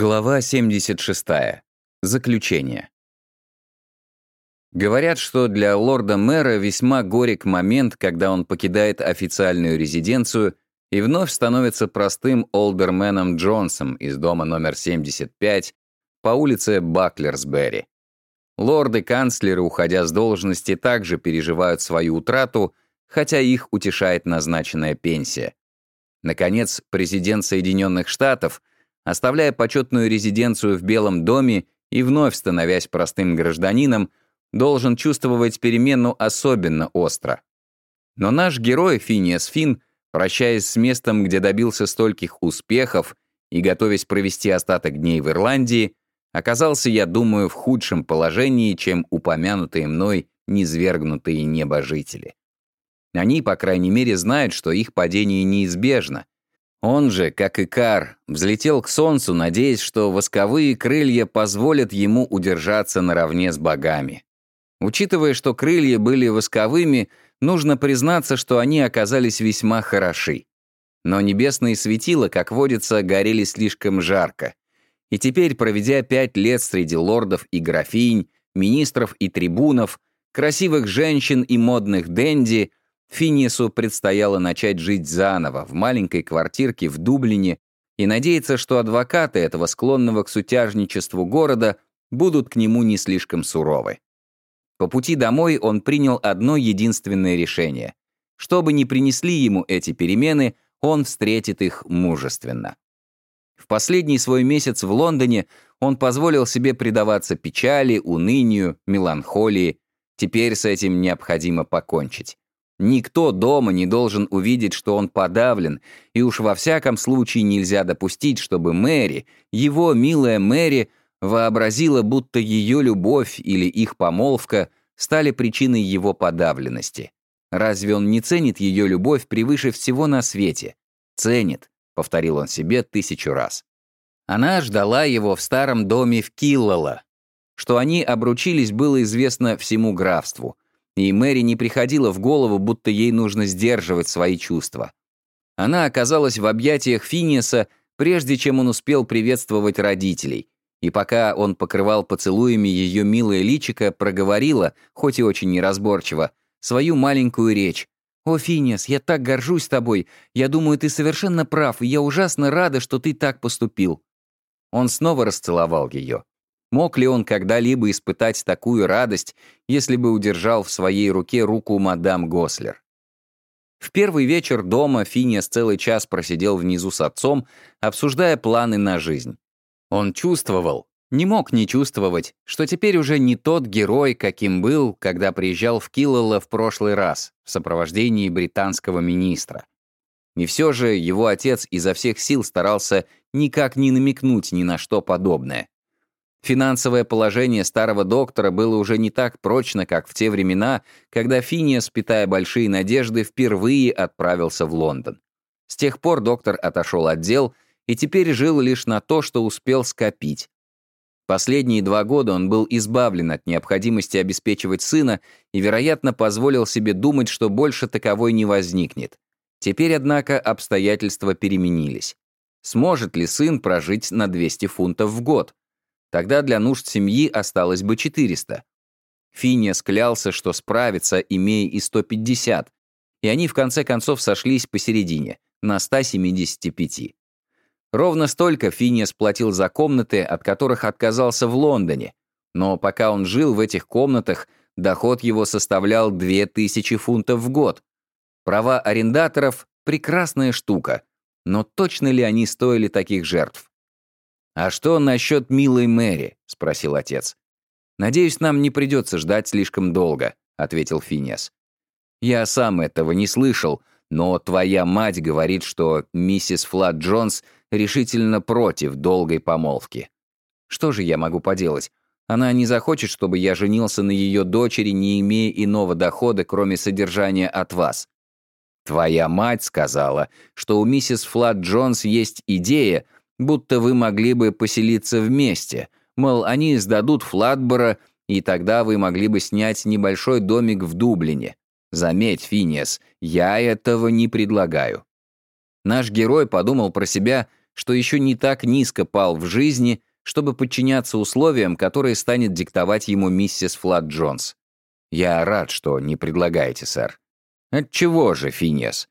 Глава 76. Заключение. Говорят, что для лорда-мэра весьма горек момент, когда он покидает официальную резиденцию и вновь становится простым олдерменом Джонсом из дома номер 75 по улице Баклерсбери. Лорды-канцлеры, уходя с должности, также переживают свою утрату, хотя их утешает назначенная пенсия. Наконец, президент Соединенных Штатов, оставляя почетную резиденцию в Белом доме и вновь становясь простым гражданином, должен чувствовать перемену особенно остро. Но наш герой Финиас Фин, прощаясь с местом, где добился стольких успехов и готовясь провести остаток дней в Ирландии, оказался, я думаю, в худшем положении, чем упомянутые мной низвергнутые небожители. Они, по крайней мере, знают, что их падение неизбежно. Он же, как и Кар, взлетел к солнцу, надеясь, что восковые крылья позволят ему удержаться наравне с богами. Учитывая, что крылья были восковыми, нужно признаться, что они оказались весьма хороши. Но небесные светила, как водится, горели слишком жарко. И теперь, проведя пять лет среди лордов и графинь, министров и трибунов, красивых женщин и модных денди, Финису предстояло начать жить заново в маленькой квартирке в Дублине и надеяться, что адвокаты этого склонного к сутяжничеству города будут к нему не слишком суровы. По пути домой он принял одно единственное решение. Что бы ни принесли ему эти перемены, он встретит их мужественно. В последний свой месяц в Лондоне он позволил себе предаваться печали, унынию, меланхолии. Теперь с этим необходимо покончить. Никто дома не должен увидеть, что он подавлен, и уж во всяком случае нельзя допустить, чтобы Мэри, его милая Мэри, вообразила, будто ее любовь или их помолвка стали причиной его подавленности. Разве он не ценит ее любовь превыше всего на свете? Ценит, повторил он себе тысячу раз. Она ждала его в старом доме в Киллала. Что они обручились, было известно всему графству, и Мэри не приходило в голову, будто ей нужно сдерживать свои чувства. Она оказалась в объятиях Финиаса, прежде чем он успел приветствовать родителей, и пока он покрывал поцелуями ее милое личико, проговорила, хоть и очень неразборчиво, свою маленькую речь, «О, Финиас, я так горжусь тобой. Я думаю, ты совершенно прав, и я ужасно рада, что ты так поступил». Он снова расцеловал ее. Мог ли он когда-либо испытать такую радость, если бы удержал в своей руке руку мадам Гослер? В первый вечер дома Финиас целый час просидел внизу с отцом, обсуждая планы на жизнь. Он чувствовал, не мог не чувствовать, что теперь уже не тот герой, каким был, когда приезжал в Киллала в прошлый раз, в сопровождении британского министра. И все же его отец изо всех сил старался никак не намекнуть ни на что подобное. Финансовое положение старого доктора было уже не так прочно, как в те времена, когда Финиас, питая большие надежды, впервые отправился в Лондон. С тех пор доктор отошел от дел и теперь жил лишь на то, что успел скопить. Последние два года он был избавлен от необходимости обеспечивать сына и, вероятно, позволил себе думать, что больше таковой не возникнет. Теперь, однако, обстоятельства переменились. Сможет ли сын прожить на 200 фунтов в год? Тогда для нужд семьи осталось бы 400. Финиас клялся, что справится, имея и 150, и они в конце концов сошлись посередине, на 175. Ровно столько Финиас платил за комнаты, от которых отказался в Лондоне. Но пока он жил в этих комнатах, доход его составлял 2000 фунтов в год. Права арендаторов — прекрасная штука, но точно ли они стоили таких жертв? «А что насчет милой Мэри?» — спросил отец. «Надеюсь, нам не придется ждать слишком долго», — ответил Финиас. «Я сам этого не слышал, но твоя мать говорит, что миссис Флат Джонс решительно против долгой помолвки. Что же я могу поделать? Она не захочет, чтобы я женился на ее дочери, не имея иного дохода, кроме содержания от вас. Твоя мать сказала, что у миссис Флат Джонс есть идея, будто вы могли бы поселиться вместе, мол, они сдадут Флатбора, и тогда вы могли бы снять небольшой домик в Дублине. Заметь, Финиас, я этого не предлагаю. Наш герой подумал про себя, что еще не так низко пал в жизни, чтобы подчиняться условиям, которые станет диктовать ему миссис Флат Джонс. Я рад, что не предлагаете, сэр. От чего же, Финиас?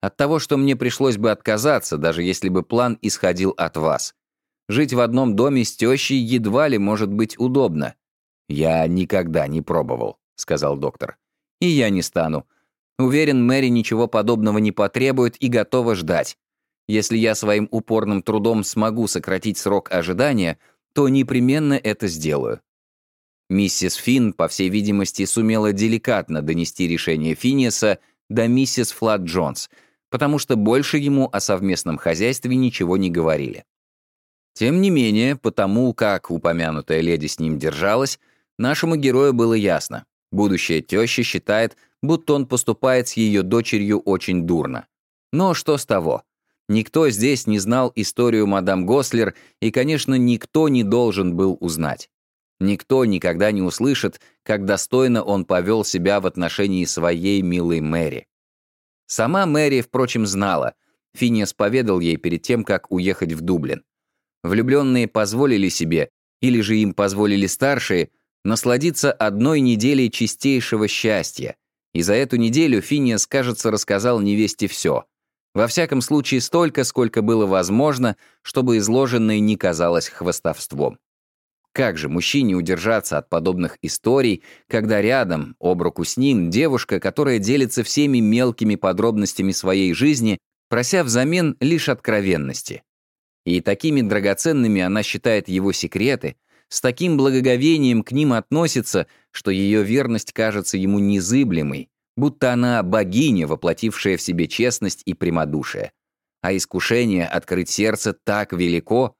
От того, что мне пришлось бы отказаться, даже если бы план исходил от вас. Жить в одном доме с тещей едва ли может быть удобно. Я никогда не пробовал, сказал доктор. И я не стану. Уверен, Мэри ничего подобного не потребует и готова ждать. Если я своим упорным трудом смогу сократить срок ожидания, то непременно это сделаю. Миссис Финн, по всей видимости, сумела деликатно донести решение Финиаса до миссис Флат Джонс, потому что больше ему о совместном хозяйстве ничего не говорили. Тем не менее, потому как упомянутая леди с ним держалась, нашему герою было ясно. Будущая теща считает, будто он поступает с ее дочерью очень дурно. Но что с того? Никто здесь не знал историю мадам Гослер, и, конечно, никто не должен был узнать. Никто никогда не услышит, как достойно он повел себя в отношении своей милой Мэри. Сама Мэри, впрочем, знала. Финиас поведал ей перед тем, как уехать в Дублин. Влюбленные позволили себе, или же им позволили старшие, насладиться одной неделей чистейшего счастья. И за эту неделю Финиас, кажется, рассказал невесте все. Во всяком случае, столько, сколько было возможно, чтобы изложенное не казалось хвостовством. Как же мужчине удержаться от подобных историй, когда рядом, об руку с ним, девушка, которая делится всеми мелкими подробностями своей жизни, прося взамен лишь откровенности? И такими драгоценными она считает его секреты, с таким благоговением к ним относится, что ее верность кажется ему незыблемой, будто она богиня, воплотившая в себе честность и прямодушие. А искушение открыть сердце так велико,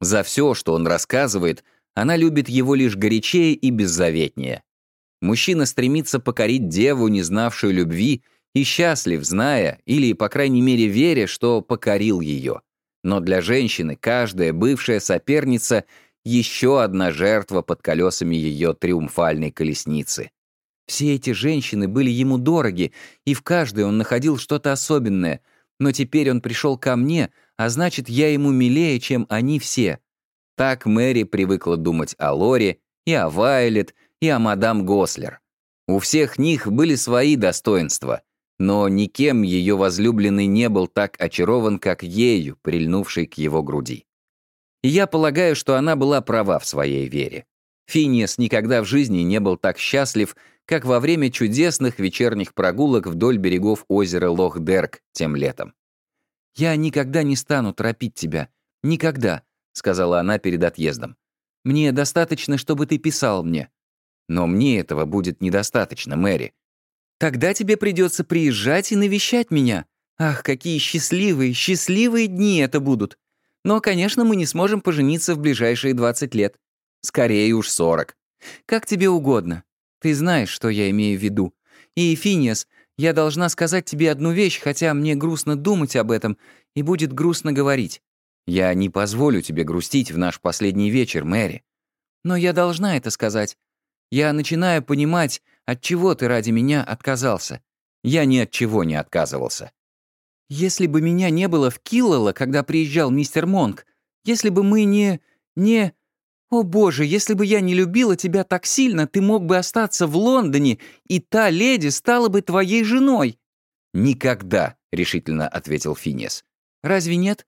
за все, что он рассказывает — она любит его лишь горячее и беззаветнее. Мужчина стремится покорить деву, не знавшую любви, и счастлив, зная, или, по крайней мере, веря, что покорил ее. Но для женщины каждая бывшая соперница — еще одна жертва под колесами ее триумфальной колесницы. Все эти женщины были ему дороги, и в каждой он находил что-то особенное, но теперь он пришел ко мне, а значит, я ему милее, чем они все. Так Мэри привыкла думать о Лоре, и о Вайлет, и о мадам Гослер. У всех них были свои достоинства, но никем ее возлюбленный не был так очарован, как ею, прильнувшей к его груди. И я полагаю, что она была права в своей вере. Финиас никогда в жизни не был так счастлив, как во время чудесных вечерних прогулок вдоль берегов озера Лох-Дерк тем летом. «Я никогда не стану торопить тебя. Никогда сказала она перед отъездом. «Мне достаточно, чтобы ты писал мне». «Но мне этого будет недостаточно, Мэри». «Тогда тебе придется приезжать и навещать меня. Ах, какие счастливые, счастливые дни это будут. Но, конечно, мы не сможем пожениться в ближайшие 20 лет. Скорее уж 40. Как тебе угодно. Ты знаешь, что я имею в виду. И, Финиас, я должна сказать тебе одну вещь, хотя мне грустно думать об этом, и будет грустно говорить. Я не позволю тебе грустить в наш последний вечер, Мэри. Но я должна это сказать. Я начинаю понимать, от чего ты ради меня отказался. Я ни от чего не отказывался. Если бы меня не было в Киллала, когда приезжал мистер Монк, если бы мы не... не... О боже, если бы я не любила тебя так сильно, ты мог бы остаться в Лондоне, и та леди стала бы твоей женой. «Никогда», — решительно ответил Финес. «Разве нет?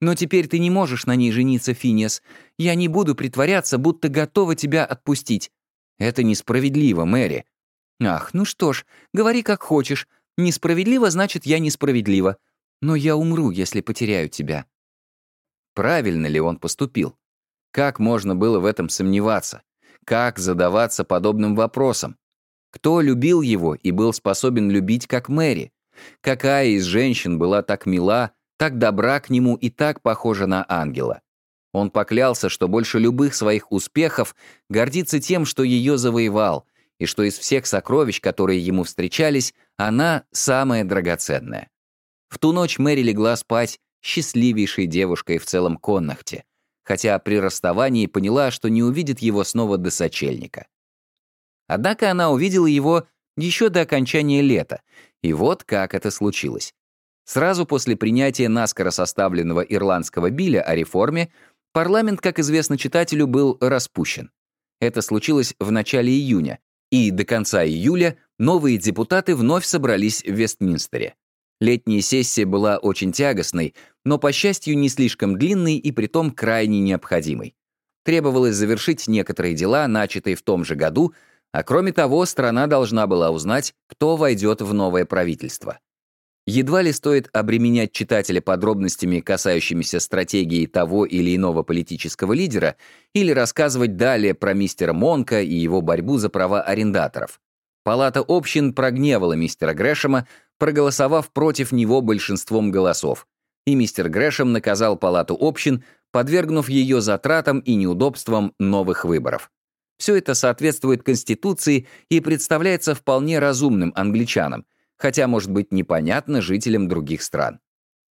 Но теперь ты не можешь на ней жениться, Финиас. Я не буду притворяться, будто готова тебя отпустить. Это несправедливо, Мэри. Ах, ну что ж, говори как хочешь. Несправедливо значит, я несправедлива. Но я умру, если потеряю тебя. Правильно ли он поступил? Как можно было в этом сомневаться? Как задаваться подобным вопросом? Кто любил его и был способен любить, как Мэри? Какая из женщин была так мила, так добра к нему и так похожа на ангела. Он поклялся, что больше любых своих успехов гордится тем, что ее завоевал, и что из всех сокровищ, которые ему встречались, она самая драгоценная. В ту ночь Мэри легла спать счастливейшей девушкой в целом Коннахте, хотя при расставании поняла, что не увидит его снова до сочельника. Однако она увидела его еще до окончания лета, и вот как это случилось. Сразу после принятия наскоро составленного ирландского биля о реформе парламент, как известно читателю, был распущен. Это случилось в начале июня, и до конца июля новые депутаты вновь собрались в Вестминстере. Летняя сессия была очень тягостной, но, по счастью, не слишком длинной и притом крайне необходимой. Требовалось завершить некоторые дела, начатые в том же году, а кроме того, страна должна была узнать, кто войдет в новое правительство. Едва ли стоит обременять читателя подробностями, касающимися стратегии того или иного политического лидера, или рассказывать далее про мистера Монка и его борьбу за права арендаторов. Палата общин прогневала мистера Грэшема, проголосовав против него большинством голосов, и мистер Грэшем наказал Палату общин, подвергнув ее затратам и неудобствам новых выборов. Все это соответствует Конституции и представляется вполне разумным англичанам, хотя может быть непонятно жителям других стран.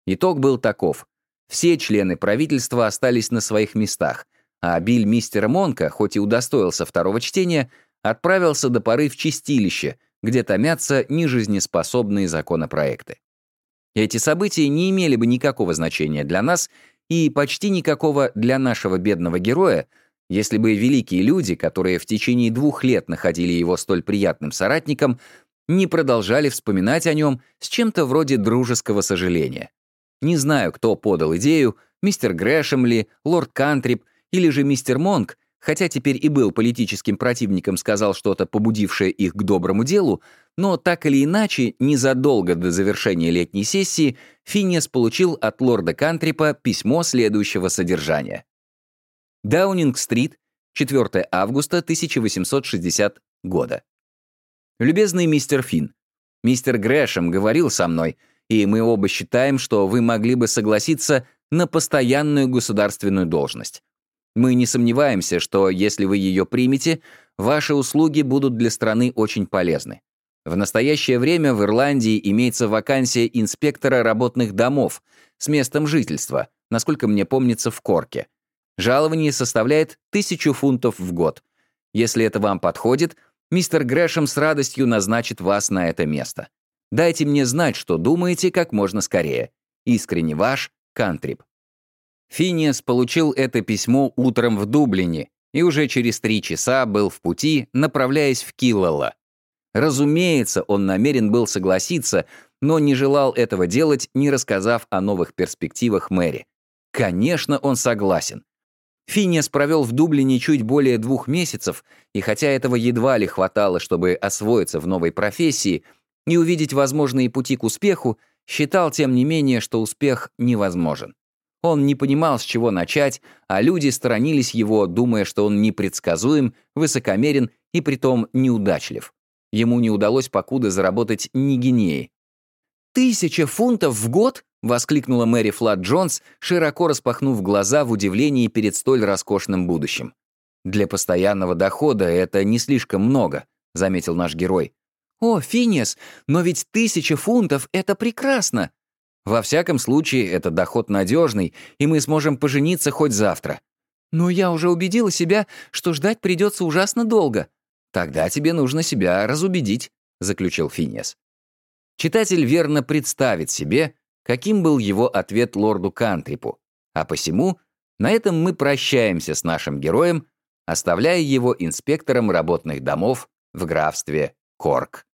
Итог был таков. Все члены правительства остались на своих местах, а биль мистера Монка, хоть и удостоился второго чтения, отправился до поры в чистилище, где томятся нежизнеспособные законопроекты. Эти события не имели бы никакого значения для нас и почти никакого для нашего бедного героя, если бы великие люди, которые в течение двух лет находили его столь приятным соратником, не продолжали вспоминать о нем с чем-то вроде дружеского сожаления. Не знаю, кто подал идею, мистер Грэшем ли, лорд Кантрип или же мистер Монк, хотя теперь и был политическим противником, сказал что-то, побудившее их к доброму делу, но так или иначе, незадолго до завершения летней сессии Финес получил от лорда Кантрипа письмо следующего содержания. Даунинг-стрит, 4 августа 1860 года. «Любезный мистер Финн, мистер Грэшем говорил со мной, и мы оба считаем, что вы могли бы согласиться на постоянную государственную должность. Мы не сомневаемся, что если вы ее примете, ваши услуги будут для страны очень полезны. В настоящее время в Ирландии имеется вакансия инспектора работных домов с местом жительства, насколько мне помнится, в Корке. Жалование составляет тысячу фунтов в год. Если это вам подходит, Мистер Грэшем с радостью назначит вас на это место. Дайте мне знать, что думаете, как можно скорее. Искренне ваш, Кантрип. Финиас получил это письмо утром в Дублине и уже через три часа был в пути, направляясь в Киллала. Разумеется, он намерен был согласиться, но не желал этого делать, не рассказав о новых перспективах Мэри. Конечно, он согласен. Финиас провел в Дублине чуть более двух месяцев, и хотя этого едва ли хватало, чтобы освоиться в новой профессии и увидеть возможные пути к успеху, считал, тем не менее, что успех невозможен. Он не понимал, с чего начать, а люди сторонились его, думая, что он непредсказуем, высокомерен и притом неудачлив. Ему не удалось покуда заработать ни гинеи. «Тысяча фунтов в год?» — воскликнула Мэри Флат Джонс, широко распахнув глаза в удивлении перед столь роскошным будущим. «Для постоянного дохода это не слишком много», — заметил наш герой. «О, Финиас, но ведь тысяча фунтов — это прекрасно!» «Во всяком случае, это доход надежный, и мы сможем пожениться хоть завтра». «Но я уже убедила себя, что ждать придется ужасно долго». «Тогда тебе нужно себя разубедить», — заключил Финиас. Читатель верно представит себе, каким был его ответ лорду Кантрипу, а посему на этом мы прощаемся с нашим героем, оставляя его инспектором работных домов в графстве Корк.